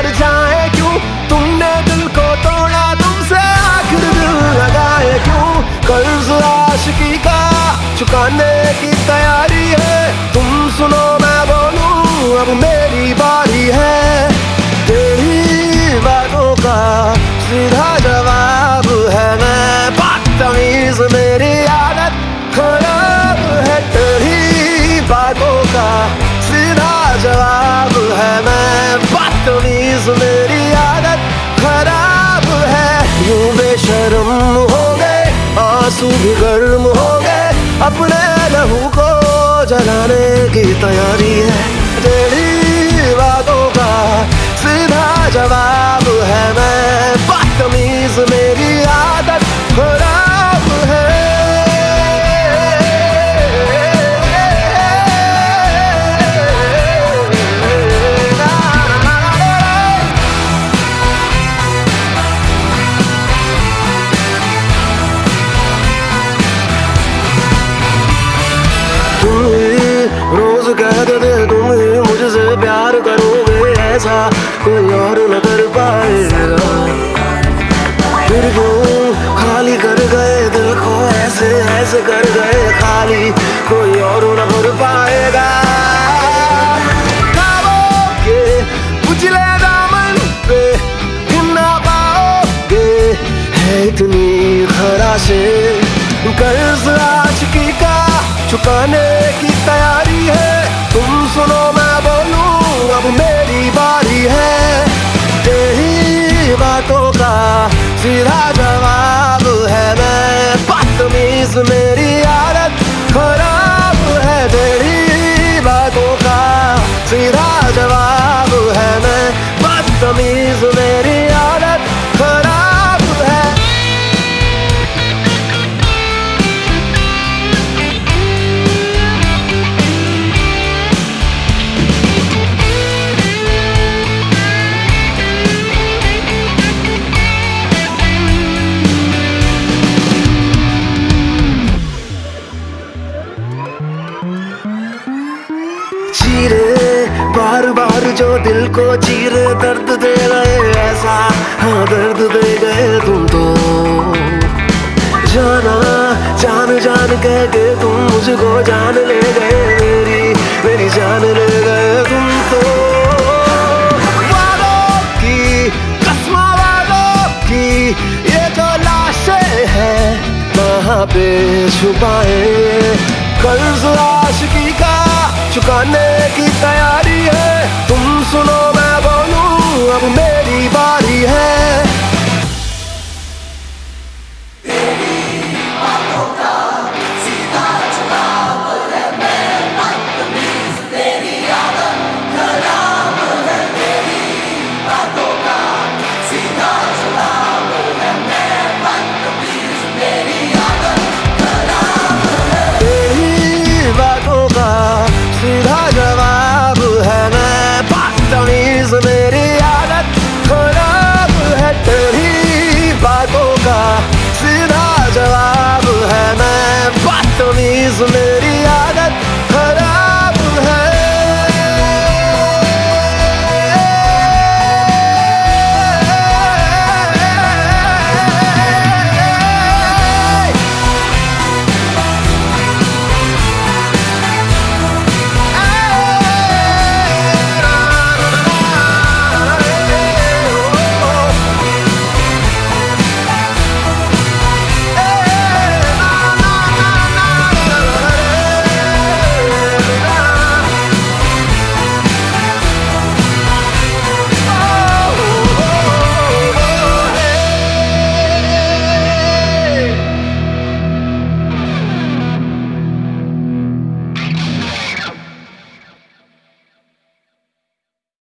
हार जाए क्यों? तुमने दिल को तोड़ा, तुमसे आखिर दिल लगाए क्यों? कर्ज आशिकी का चुकाने की तैयारी है। तुम सुनो, मैं बोलूँ, अब मेरी बारी है। तेरी बातों का सीधा जवाब है मैं। बदतमीज मेरी आदत खराब है। तेरी बातों का सीधा जवाब है मैं। तो मेरी आदत खराब है यूँ बेशर्म हो गए आँसू भी गर्म हो गए। अपने लहू को जलाने की तैयारी है। तेरी खराशें कर्ज आशिकी का चुकाने की तैयारी है। तुम सुनो, मैं बोलूँ, अब मेरी बारी है। तेरी बातों का सीधा जवाब है मैं। बदतमीज मेरी जो दिल को चीर, दर्द दे रहे ऐसा। हाँ दर्द दे गए तुम तो। जाना, जान जान कह के तुम मुझको जान ले गए मेरी मेरी जान ले गए तुम तो। की ये हैं पे छुपाए। कर्ज आशिकी का चुकाने की तैयारी है सुनो मैं बोलूँ अब मेरी बारी है।